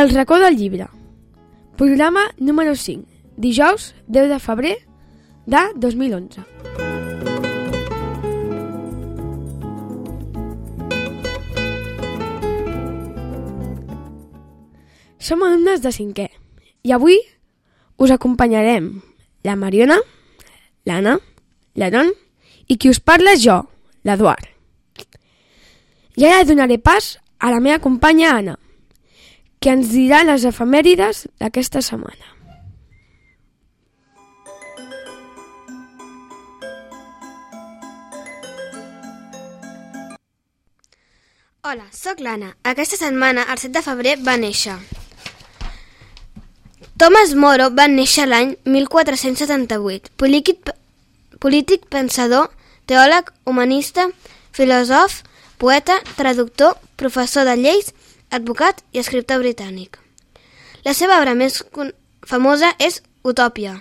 El racó del llibre. Programa número 5. Dijous 10 de febrer de 2011. Som alumnes de cinquè i avui us acompanyarem la Mariona, l'Anna, l'Aaron i qui us parla jo, l'Eduard. I ara donaré pas a la meva companya Anna, que ens dirà les efemèrides d'aquesta setmana. Hola, sóc l'Anna. Aquesta setmana, el 7 de febrer, va néixer. Thomas Moro va néixer l'any 1478. Polític, polític, pensador, teòleg, humanista, filòsof, poeta, traductor, professor de lleis, advocat i escriptor britànic. La seva obra més famosa és Utòpia.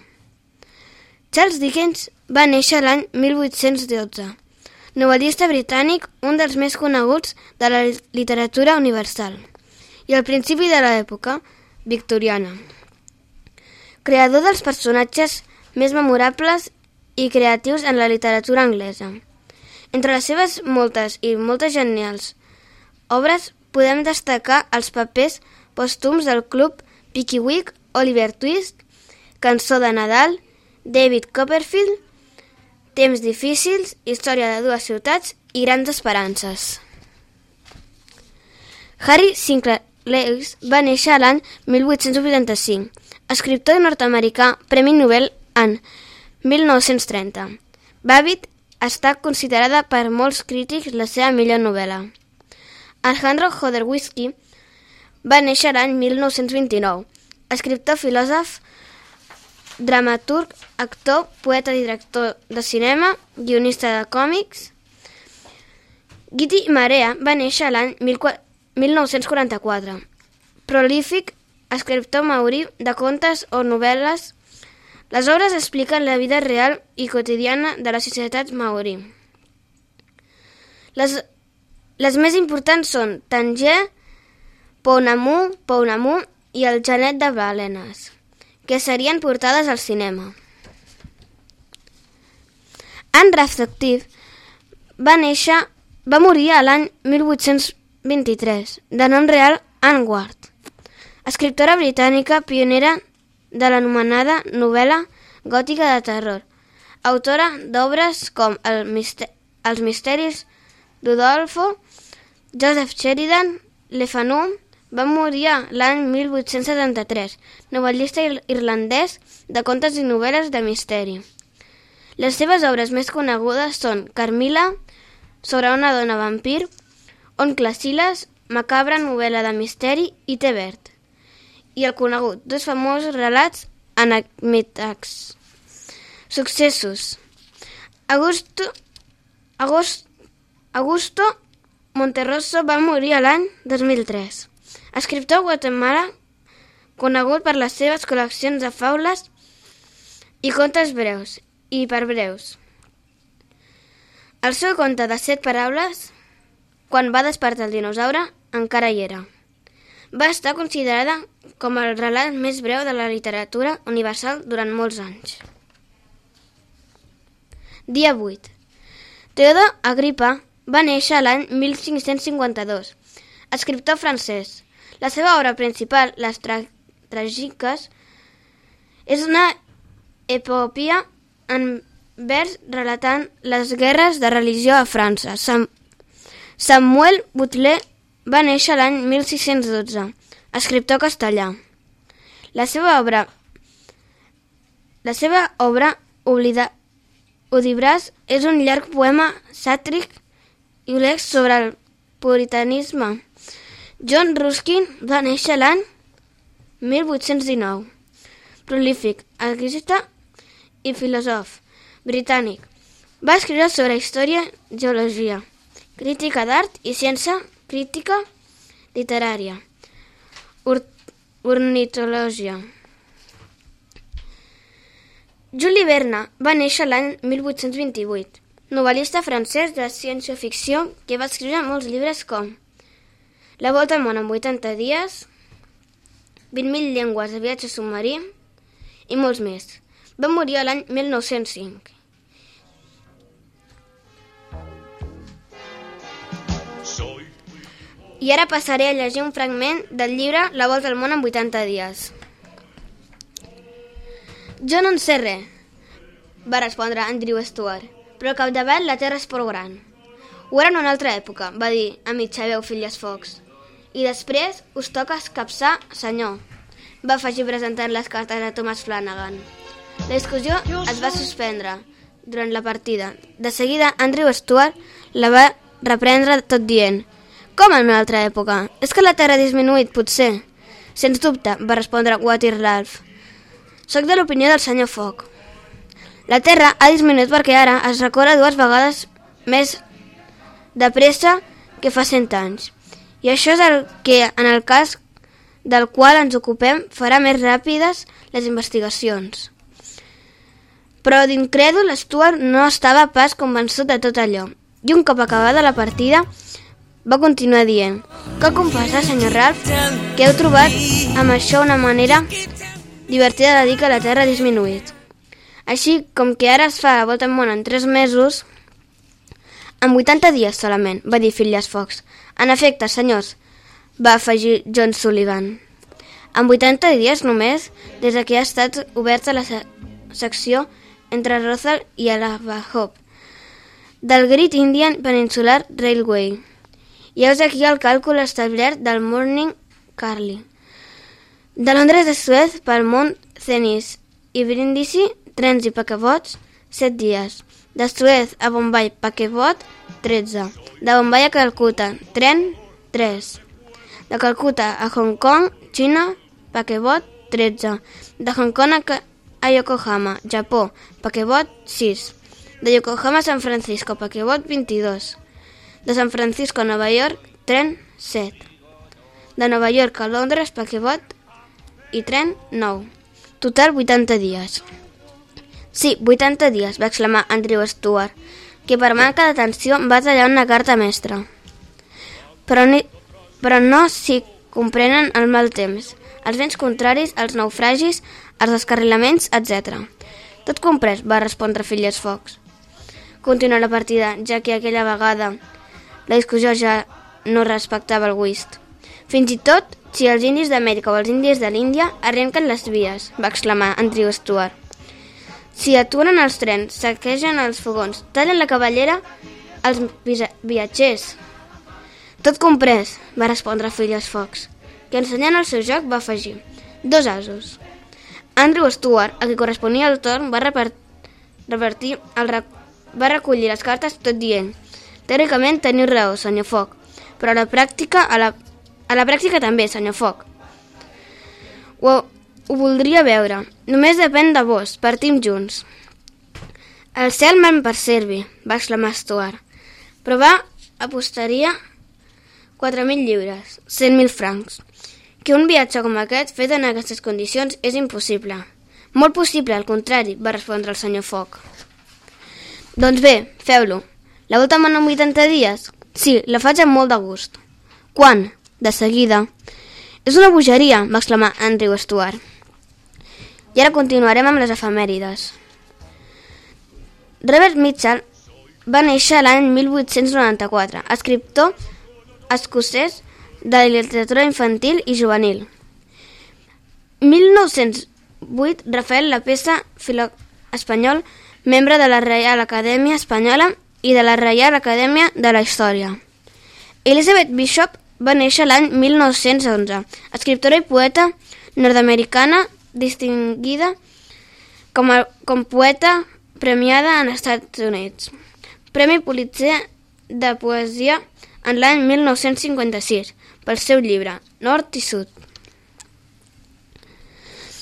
Charles Dickens va néixer l'any 1812 novel·lista britànic, un dels més coneguts de la literatura universal, i al principi de l'època victoriana. Creador dels personatges més memorables i creatius en la literatura anglesa. Entre les seves moltes i moltes genials obres podem destacar els papers pòstums del club Pickwick, Oliver Twist, Cançó de Nadal, David Copperfield, Temps difícils, història de dues ciutats i grans esperances. Harry Sinclair Lewis va néixer l'any 1885, escriptor nord-americà, Premi Nobel en 1930. Babbitt està considerada per molts crítics la seva millor novel·la. Alejandro Jodorowsky va néixer l'any 1929, escriptor, filòsof, dramaturg, actor, poeta i director de cinema, guionista de còmics. Guiti Marea va néixer l'any 1944. Prolífic, escriptor maori de contes o novel·les, les obres expliquen la vida real i quotidiana de la societat maori. Les, les més importants són Tanger, Pounamu, Pounamu i el Genet de Balenes que serien portades al cinema. Anne Radcliffe va néixer, va morir a l'any 1823, de nom real Anne Ward, escriptora britànica pionera de l'anomenada novel·la gòtica de terror, autora d'obres com el mister Els misteris d'Udolfo, Joseph Sheridan, Le Fanu, va morir l'any 1873, novel·lista irlandès de contes i novel·les de misteri. Les seves obres més conegudes són Carmila, sobre una dona vampir, Oncle Silas, macabra novel·la de misteri i Té verd. I el conegut, dos famosos relats anacmètics. Successos. Augusto, Agost, Augusto Monterroso va morir l'any 2003. Escriptor Guatemala, conegut per les seves col·leccions de faules i contes breus i per breus. El seu conte de set paraules, quan va despertar el dinosaure, encara hi era. Va estar considerada com el relat més breu de la literatura universal durant molts anys. Dia 8. Teodor Agripa va néixer l'any 1552, escriptor francès, la seva obra principal, Les tra Tràgiques, és una epopia en vers relatant les guerres de religió a França. Sam Samuel Butler va néixer l'any 1612, escriptor castellà. La seva obra la seva obra Oblida Odibràs és un llarg poema sàtric i lex sobre el puritanisme John Ruskin va néixer l'any 1819. Prolífic, arquitecte i filòsof britànic. Va escriure sobre història, geologia, crítica d'art i ciència, crítica literària, ornitologia. Julie Verne va néixer l'any 1828, novel·lista francès de ciència-ficció que va escriure molts llibres com la volta al món en 80 dies, 20.000 llengües de viatge submarí i molts més. Va morir l'any 1905. I ara passaré a llegir un fragment del llibre La volta al món en 80 dies. Jo no en sé res, va respondre Andrew Stuart, però al capdavall la terra és prou gran. Ho era en una altra època, va dir a mitja veu Filles Fox. I després us toca escapçar, senyor, va afegir presentant les cartes a Thomas Flanagan. La discussió es va suspendre durant la partida. De seguida, Andrew Stuart la va reprendre tot dient com en una altra època? És que la Terra ha disminuït, potser? Sens dubte, va respondre Ralph. Soc de l'opinió del senyor Foc. La Terra ha disminuït perquè ara es recorre dues vegades més de pressa que fa cent anys. I això és el que, en el cas del qual ens ocupem, farà més ràpides les investigacions. Però d'incrèdul, Stuart no estava pas convençut de tot allò. I un cop acabada la partida, va continuar dient Cal confessar, senyor Ralph, que heu trobat amb això una manera divertida de dir que la Terra ha disminuït. Així com que ara es fa la volta al món en 3 mesos, en 80 dies solament, va dir Phileas Fox. En efecte, senyors, va afegir John Sullivan. En 80 dies només, des que ha estat oberta la se secció entre Rothal i Alabahop del Great Indian Peninsular Railway. I heus aquí el càlcul establert del Morning Carly. De Londres a Suez pel mont Cenis i Brindisi, trens i paquebots, 7 dies. De Suez a Bombay, paquebot, 13. De Bombay a Calcuta, tren, 3. De Calcuta a Hong Kong, Xina, paquebot, 13. De Hong Kong a, a Yokohama, Japó, paquebot, 6. De Yokohama a San Francisco, paquebot, 22. De San Francisco a Nova York, tren 7. De Nova York a Londres, paquebot i tren 9. Total 80 dies. Sí, 80 dies, va exclamar Andrew Stuart, que per manca d'atenció va tallar una carta mestra. Però, ni, però no s'hi comprenen el mal temps, els vents contraris, els naufragis, els descarrilaments, etc. Tot comprès, va respondre Filles Fox. Continua la partida, ja que aquella vegada la discussió ja no respectava el whist. Fins i tot si els indis d'Amèrica o els indis de l'Índia arrenquen les vies, va exclamar Andrew Stuart. Si aturen els trens, saquegen els fogons, tallen la cavallera als viatgers. Tot comprès, va respondre Filles Fox, que ensenyant el seu joc va afegir dos asos. Andrew Stuart, a qui corresponia el torn, va repartir el rec va recollir les cartes tot dient Teòricament teniu raó, senyor Foc, però a la pràctica, a la, a la pràctica també, senyor Foc. Ho, ho voldria veure. Només depèn de vos. Partim junts. El cel me'n perservi, va exclamar Stuart. Però va apostaria 4.000 lliures, 100.000 francs. Que un viatge com aquest, fet en aquestes condicions, és impossible. Molt possible, al contrari, va respondre el senyor Foc. Doncs bé, feu-lo. La volta en 80 dies? Sí, la faig amb molt de gust. Quan? De seguida. És una bogeria, va exclamar Andrew Stuart. I ara continuarem amb les efemèrides. Robert Mitchell va néixer l'any 1894, escriptor escocès de la literatura infantil i juvenil. 1908, Rafael La Pesa, filòleg espanyol, membre de la Reial Acadèmia Espanyola i de la Reial Acadèmia de la Història. Elizabeth Bishop va néixer l'any 1911, escriptora i poeta nord-americana distinguida com, a, com poeta premiada en Estats Units. Premi Pulitzer de Poesia en l'any 1956 pel seu llibre Nord i Sud.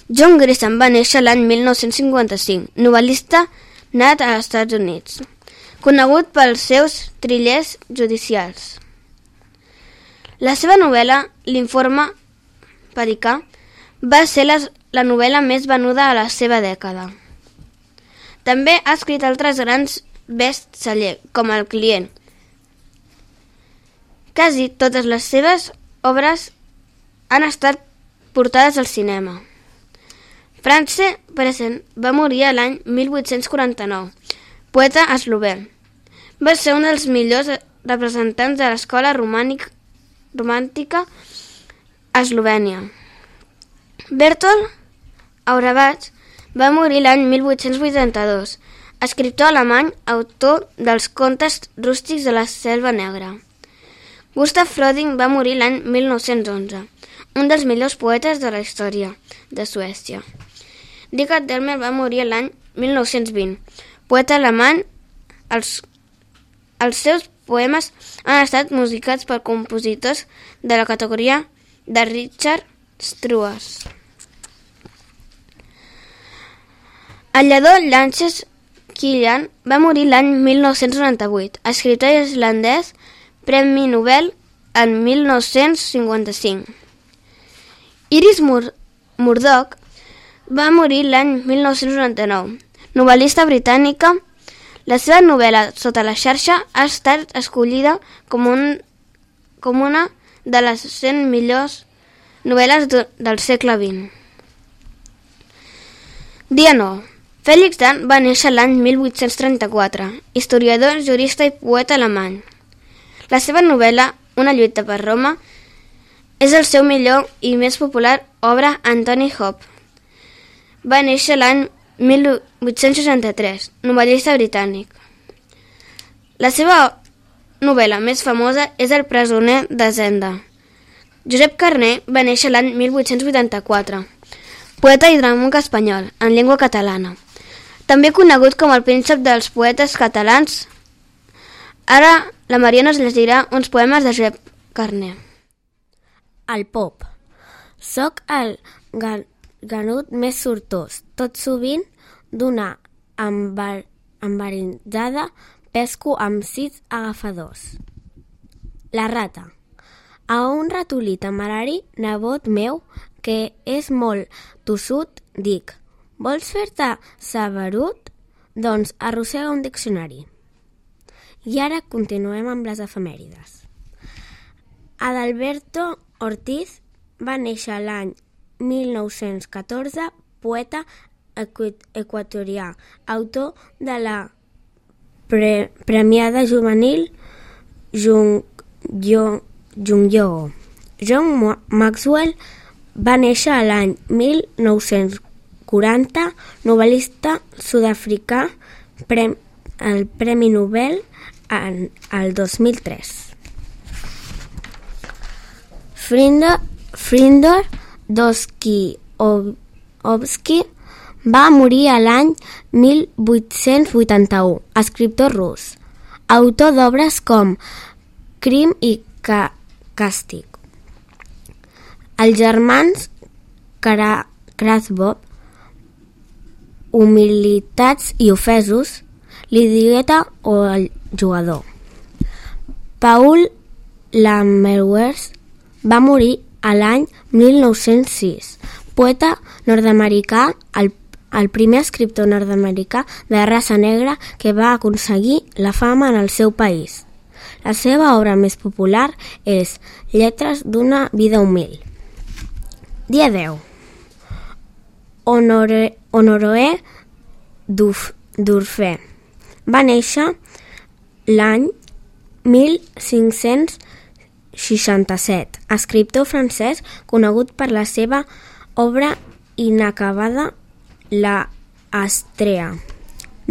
John Grisham va néixer l'any 1955, novel·lista nat als Estats Units conegut pels seus trillers judicials. La seva novel·la, L'informe Pericà, va ser la, la novel·la més venuda a la seva dècada. També ha escrit altres grans best-seller, com El client. Quasi totes les seves obres han estat portades al cinema. France Present va morir l'any 1849, poeta eslovè. Va ser un dels millors representants de l'escola romànica a Eslovènia. Bertolt Auerbach va morir l'any 1882, escriptor alemany, autor dels contes rústics de la Selva Negra. Gustav Froding va morir l'any 1911, un dels millors poetes de la història de Suècia. Richard Delmer va morir l'any 1920, poeta alemany. Els, els seus poemes han estat musicats per compositors de la categoria de Richard Strauss. El lladó Lances Kilian va morir l'any 1998, escriptor islandès, Premi Nobel en 1955. Iris Mur Murdoch va morir l'any 1999, novel·lista britànica. La seva novel·la Sota la xarxa ha estat escollida com, un, com una de les 100 millors novel·les de, del segle XX. Dia 9. Félix Dan va néixer l'any 1834, historiador, jurista i poeta alemany. La seva novel·la, Una lluita per Roma, és el seu millor i més popular obra Antoni Hop. Va néixer l'any 1863, novel·lista britànic. La seva novel·la més famosa és El presoner de Zenda. Josep Carné va néixer l'any 1884, poeta i dramàtic espanyol, en llengua catalana. També conegut com el príncep dels poetes catalans. Ara la Mariana ens llegirà uns poemes de Josep Carné. El pop. Soc el gan ganut més sortós. Tot sovint d'una embar embaritzada pesco amb sis agafadors. La rata. A un ratolí temerari, nebot meu, que és molt tossut, dic, vols fer-te saberut? Doncs arrossega un diccionari. I ara continuem amb les efemèrides. Adalberto Ortiz va néixer l'any 1914, poeta equatorià, autor de la pre premiada juvenil Jung, Yo. John Maxwell va néixer l'any 1940, novel·lista sud-africà, prem, el Premi Nobel en el 2003. Frinder, Frinder Dostoevsky va morir a l'any 1881, escriptor rus, autor d'obres com Crim i ca Càstig. Els germans Krasbov, humilitats i ofesos, l'idiota o el jugador. Paul Lammerwers va morir a l'any 1906, poeta nord-americà, el, el primer escriptor nord-americà de raça negra que va aconseguir la fama en el seu país. La seva obra més popular és Lletres d'una vida humil. Dia 10. Honore, Honoroe Durfé va néixer l'any 1567, escriptor francès conegut per la seva obra inacabada La Astrea,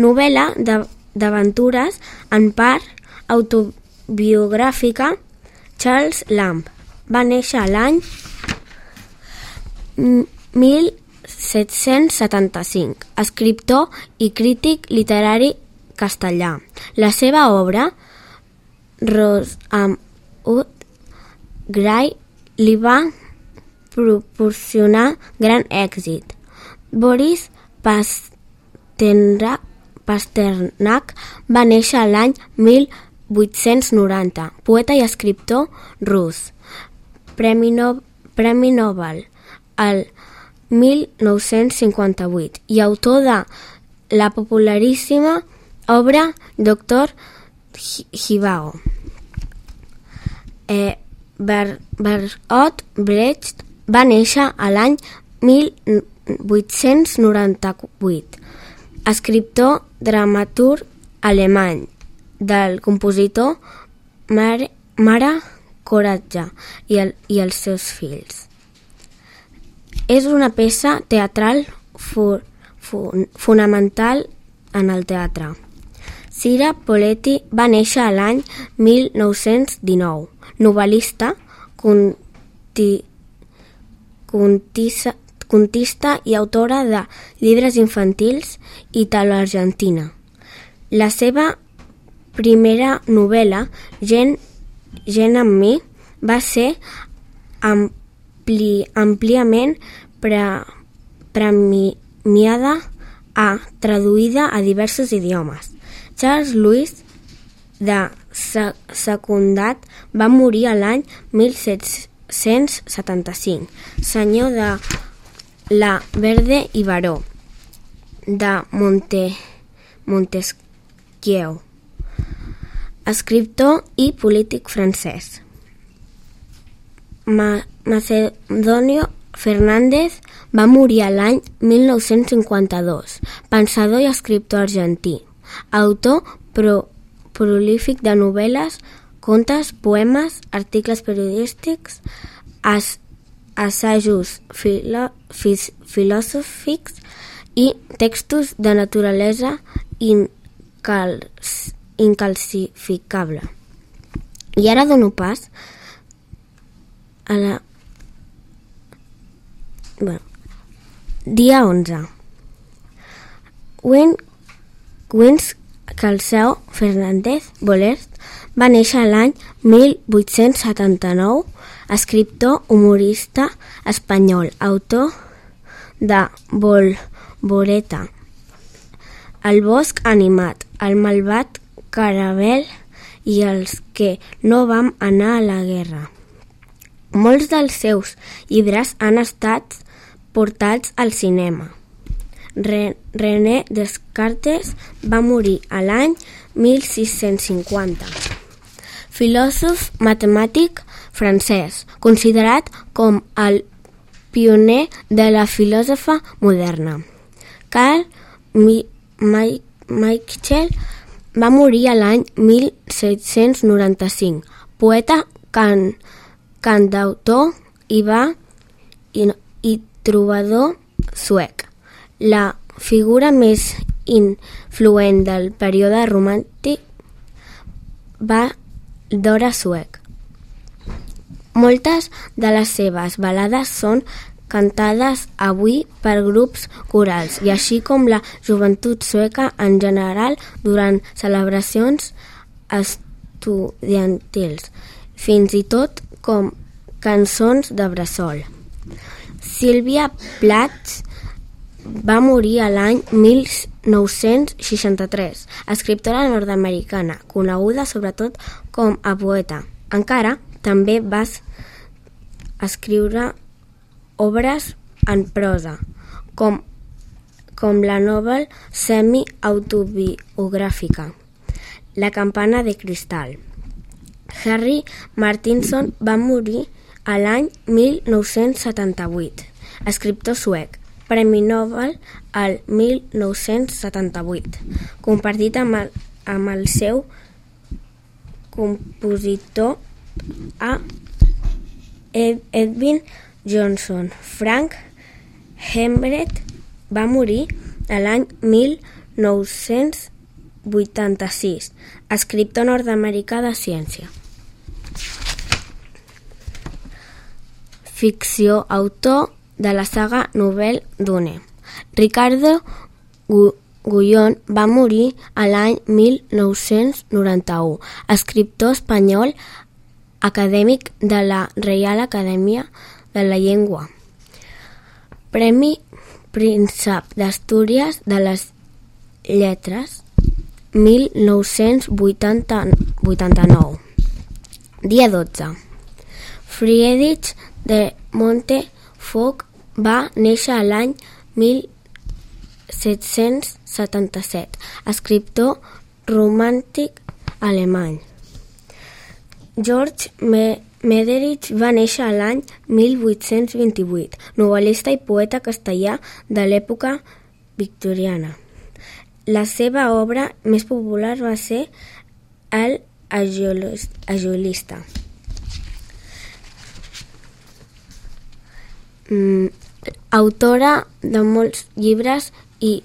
novel·la d'aventures en part autobiogràfica Charles Lamb. Va néixer l'any 1775, escriptor i crític literari castellà. La seva obra, Ros amb Ut Gray, li va proporcionar gran èxit. Boris Pasternak, Pasternak va néixer l'any 1890, poeta i escriptor rus. Premi, no, Premi Nobel el 1958 i autor de la popularíssima obra Doctor Hivao. Eh, Ber Bertolt Brecht va néixer a l'any 1898. Escriptor, dramaturg alemany del compositor Mare, Mare Coratge i, el, i els seus fills. És una peça teatral fu, fu, fonamental en el teatre. Cira Poletti va néixer a l'any 1919, novel·lista, conti, contissa, contista i autora de llibres infantils italo-argentina. La seva primera novel·la, Gent, Gent amb mi, va ser ampli, àmpliament pre, premiada a traduïda a diversos idiomes. Charles Louis de secundat va morir a l'any 1775, senyor de la Verde i Baró de Monte, Montesquieu, escriptor i polític francès. Ma Macedonio Fernández va morir l'any 1952, pensador i escriptor argentí, autor pro, prolífic de novel·les, contes, poemes, articles periodístics, as, assajos filo, fis, filosòfics i textos de naturalesa incals, incalcificable. I ara dono pas a la... Bueno, dia 11. Win, Wins Calceu Fernández Bolert va néixer l'any 1879, escriptor, humorista espanyol, autor de Volvoreta, El bosc animat, El malvat Carabel i els que no vam anar a la guerra. Molts dels seus llibres han estat portats al cinema. René Descartes va morir a l'any 1650. Filòsof matemàtic francès, considerat com el pioner de la filòsofa moderna. Carl Michael va morir a l'any 1795, poeta, can, cantautor i va trobador suec. La figura més influent del període romàntic va d'hora suec. Moltes de les seves balades són cantades avui per grups corals i així com la joventut sueca en general durant celebracions estudiantils, fins i tot com cançons de bressol. Sílvia Plats va morir a l'any 1963, escriptora nord-americana, coneguda sobretot com a poeta. Encara també va escriure obres en prosa, com, com la novel semi-autobiogràfica La campana de cristal. Harry Martinson va morir a l'any 1978, escriptor suec, Premi Nobel al 1978, compartit amb el, amb el seu compositor a Edwin Johnson. Frank Hembret va morir a l'any 1986, escriptor nord-americà de ciència. Ficció, autor de la saga Novel Dune. Ricardo Gullón va morir a l'any 1991, escriptor espanyol acadèmic de la Reial Acadèmia de la Llengua. Premi Príncep d'Astúries de les Lletres 1989. Dia 12. Friedrich de Montefoc va néixer l'any 1777, escriptor romàntic alemany. George Mederich va néixer l'any 1828, novel·lista i poeta castellà de l'època victoriana. La seva obra més popular va ser El Agiolista. Mm, autora de molts llibres i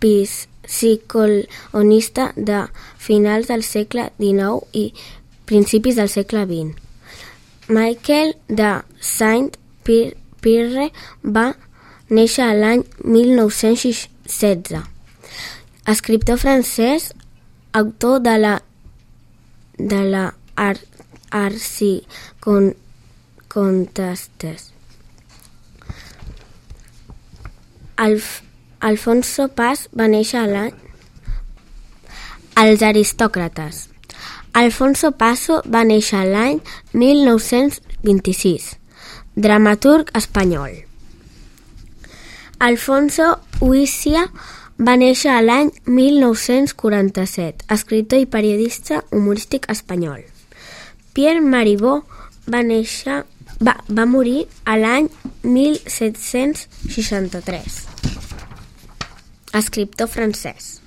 psicolonista de finals del segle XIX i principis del segle XX. Michael de Saint-Pierre va néixer l'any 1916. Escriptor francès, autor de la de la Ar Arsi con, Contestes. Alf, Alfonso Paz va néixer a l'any els aristòcrates. Alfonso Paso va néixer l'any 1926, dramaturg espanyol. Alfonso Huícia va néixer l'any 1947, escriptor i periodista humorístic espanyol. Pierre Maribó va néixer va, va morir a l'any 1763. Escriptor francès.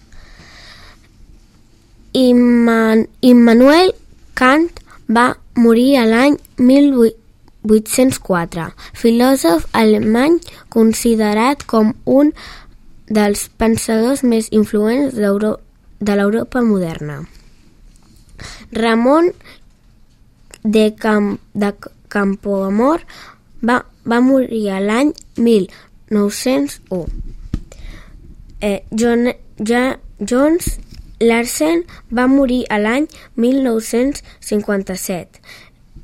Imman Immanuel Kant va morir a l'any 1804, filòsof alemany considerat com un dels pensadors més influents de l'Europa moderna. Ramon de, Camp, de Campoamor va, va morir a l'any 1901. Eh, John, ja, Jones Larsen va morir a l'any 1957,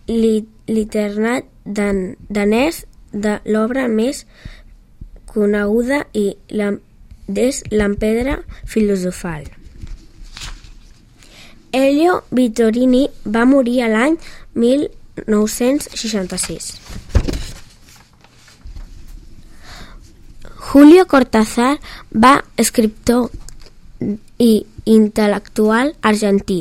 l'iternat danès de l'obra més coneguda i és l'empedra filosofal. Elio Vittorini va morir a l'any 1966. Julio Cortázar va escriptor i intel·lectual argentí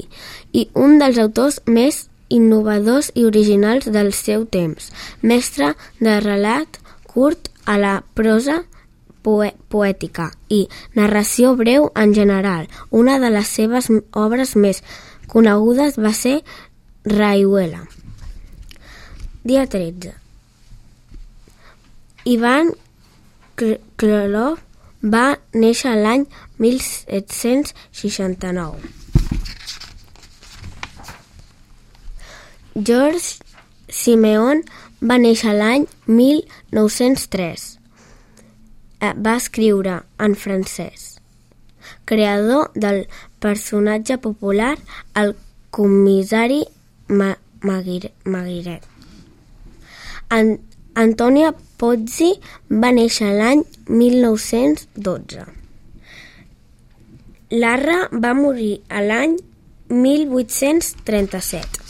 i un dels autors més innovadors i originals del seu temps, mestre de relat curt a la prosa poètica i narració breu en general. Una de les seves obres més conegudes va ser Rayuela. Dia 13. Ivan Krylov va néixer l'any 1769. George Simeon va néixer l'any 1903. Eh, va escriure en francès. Creador del personatge popular el comissari Ma Maguiret. En Antònia Pozzi va néixer l'any 1912. Larra va morir a l'any 1837.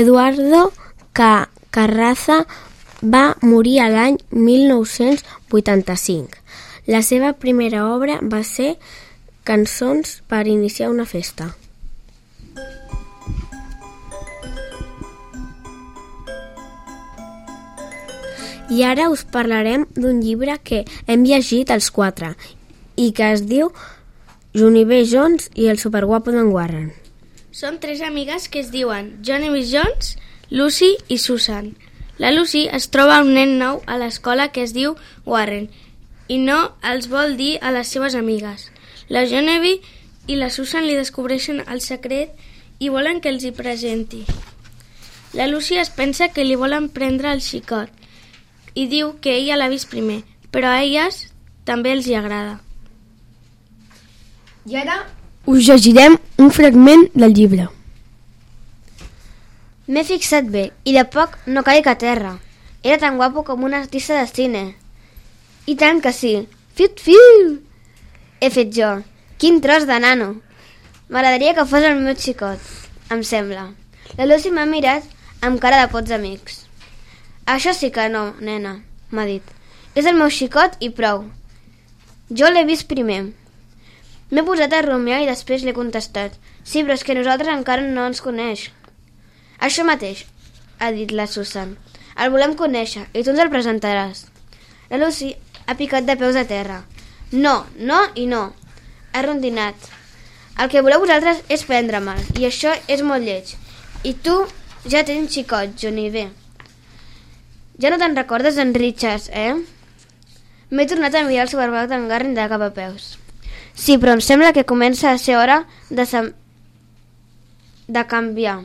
Eduardo Carraza va morir a l'any 1985. La seva primera obra va ser Cançons per iniciar una festa. I ara us parlarem d'un llibre que hem llegit els quatre i que es diu Johnny Jones i el superguapo d'en Warren. Són tres amigues que es diuen Johnny. Jones, Lucy i Susan. La Lucy es troba un nen nou a l'escola que es diu Warren i no els vol dir a les seves amigues. La Genevieve i la Susan li descobreixen el secret i volen que els hi presenti. La Lucy es pensa que li volen prendre el xicot i diu que ella l'ha vist primer, però a elles també els hi agrada. I ara us llegirem un fragment del llibre. M'he fixat bé i de poc no caic a terra. Era tan guapo com un artista de cine. I tant que sí. Fiu, fiu! He fet jo. Quin tros de nano. M'agradaria que fos el meu xicot, em sembla. La Lucy m'ha mirat amb cara de pots amics. Això sí que no, nena, m'ha dit. És el meu xicot i prou. Jo l'he vist primer. M'he posat a rumiar i després li he contestat. Sí, però és que nosaltres encara no ens coneix. Això mateix, ha dit la Susan. El volem conèixer i tu ens el presentaràs. La Lucy ha picat de peus a terra. No, no i no. Ha rondinat. El que voleu vosaltres és prendre mal, i això és molt lleig. I tu ja tens xicot, Johnny, bé. Ja no te'n recordes d'en Richards, eh? M'he tornat a mirar el superbac d'en Garrin de cap a peus. Sí, però em sembla que comença a ser hora de, sem... de canviar.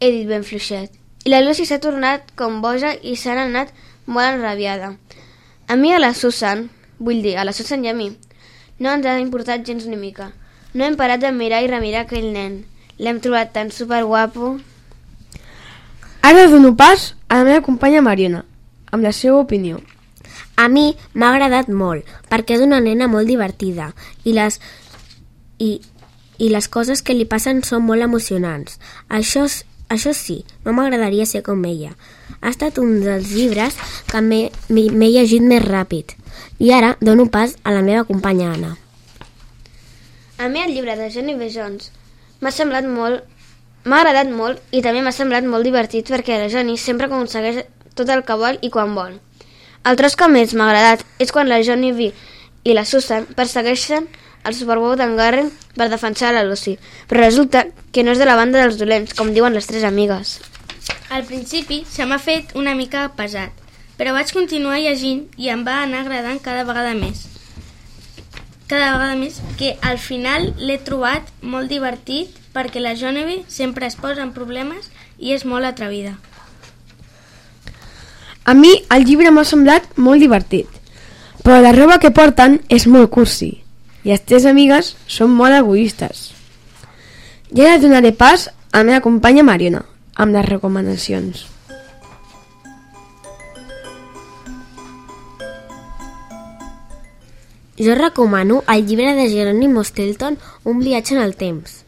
He dit ben fluixet. I la Lucy s'ha tornat com boja i s'ha anat molt enrabiada. A mi a la Susan, vull dir, a la Susan i a mi, no ens ha importat gens ni mica. No hem parat de mirar i remirar aquell nen. L'hem trobat tan superguapo. Ara dono pas a la meva companya Mariona, amb la seva opinió. A mi m'ha agradat molt, perquè és una nena molt divertida i les, i, i les coses que li passen són molt emocionants. Això, això sí, no m'agradaria ser com ella. Ha estat un dels llibres que m'he llegit més ràpid. I ara dono pas a la meva companya Anna. A mi el llibre de Jenny B. Jones m'ha semblat molt... M'ha agradat molt i també m'ha semblat molt divertit perquè la Johnny sempre aconsegueix tot el que vol i quan vol. El tros que més m'ha agradat és quan la Johnny B i la Susan persegueixen el Superbowl d'en Garren per defensar la Lucy, però resulta que no és de la banda dels dolents, com diuen les tres amigues. Al principi se m'ha fet una mica pesat, però vaig continuar llegint i em va anar agradant cada vegada més. Cada vegada més que al final l'he trobat molt divertit perquè la Genevieve sempre es posa en problemes i és molt atrevida. A mi el llibre m'ha semblat molt divertit, però la roba que porten és molt cursi i les tres amigues són molt egoistes. Ja ara donaré pas a la meva companya Mariona amb les recomanacions. Jo recomano el llibre de Jerónimo Stilton, Un viatge en el temps,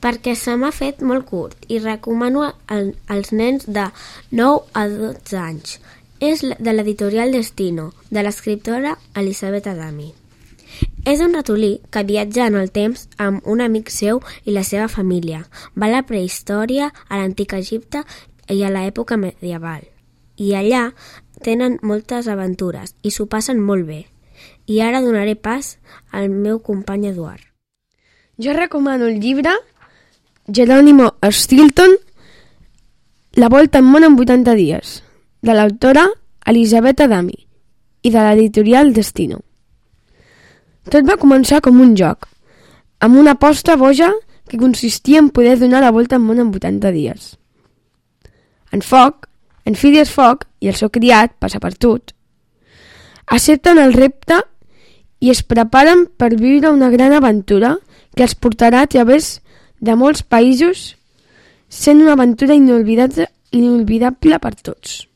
perquè se m'ha fet molt curt i recomano al, als nens de 9 a 12 anys. És de l'editorial Destino, de l'escriptora Elisabet Adami. És un ratolí que viatja en el temps amb un amic seu i la seva família. Va a la prehistòria, a l'antic Egipte i a l'època medieval. I allà tenen moltes aventures i s'ho passen molt bé. I ara donaré pas al meu company Eduard. Jo recomano el llibre Jerónimo Stilton La volta al món en 80 dies, de l'autora Elisabet Adami i de l'editorial Destino. Tot va començar com un joc, amb una aposta boja que consistia en poder donar la volta al món en 80 dies. En Foc, en Phileas Fogg i el seu criat, Passapartut, accepten el repte i es preparen per viure una gran aventura que els portarà a través de molts països sent una aventura inolvidable, inolvidable per tots.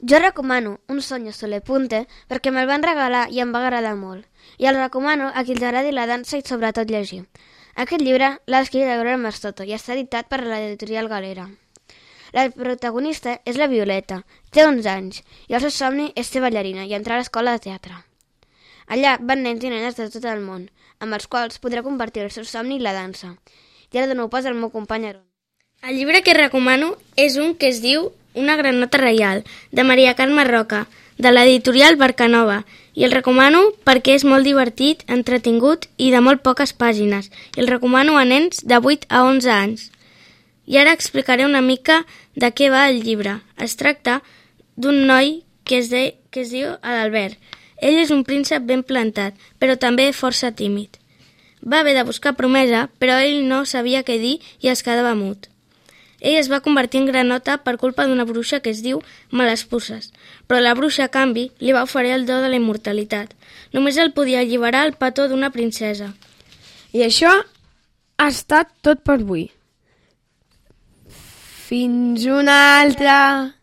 Jo recomano Un sonyo sole punte perquè me'l van regalar i em va agradar molt. I el recomano a qui els agradi la dansa i sobretot llegir. Aquest llibre l'ha escrit Aurora Mastoto i està editat per l'editorial Galera. La protagonista és la Violeta, té 11 anys, i el seu somni és ser ballarina i entrar a l'escola de teatre. Allà van nens i nenes de tot el món, amb els quals podrà compartir el seu somni i la dansa. I ara dono pas al meu company Aaron. El llibre que recomano és un que es diu Una granota reial, de Maria Carme Roca, de l'editorial Barcanova, i el recomano perquè és molt divertit, entretingut i de molt poques pàgines, i el recomano a nens de 8 a 11 anys. I ara explicaré una mica de què va el llibre. Es tracta d'un noi que es, de, que es diu Adalbert. Ell és un príncep ben plantat, però també força tímid. Va haver de buscar promesa, però ell no sabia què dir i es quedava mut. Ell es va convertir en granota per culpa d'una bruixa que es diu Malespusses, però la bruixa, a canvi, li va oferir el do de la immortalitat. Només el podia alliberar el petó d'una princesa. I això ha estat tot per avui. Fins una altra!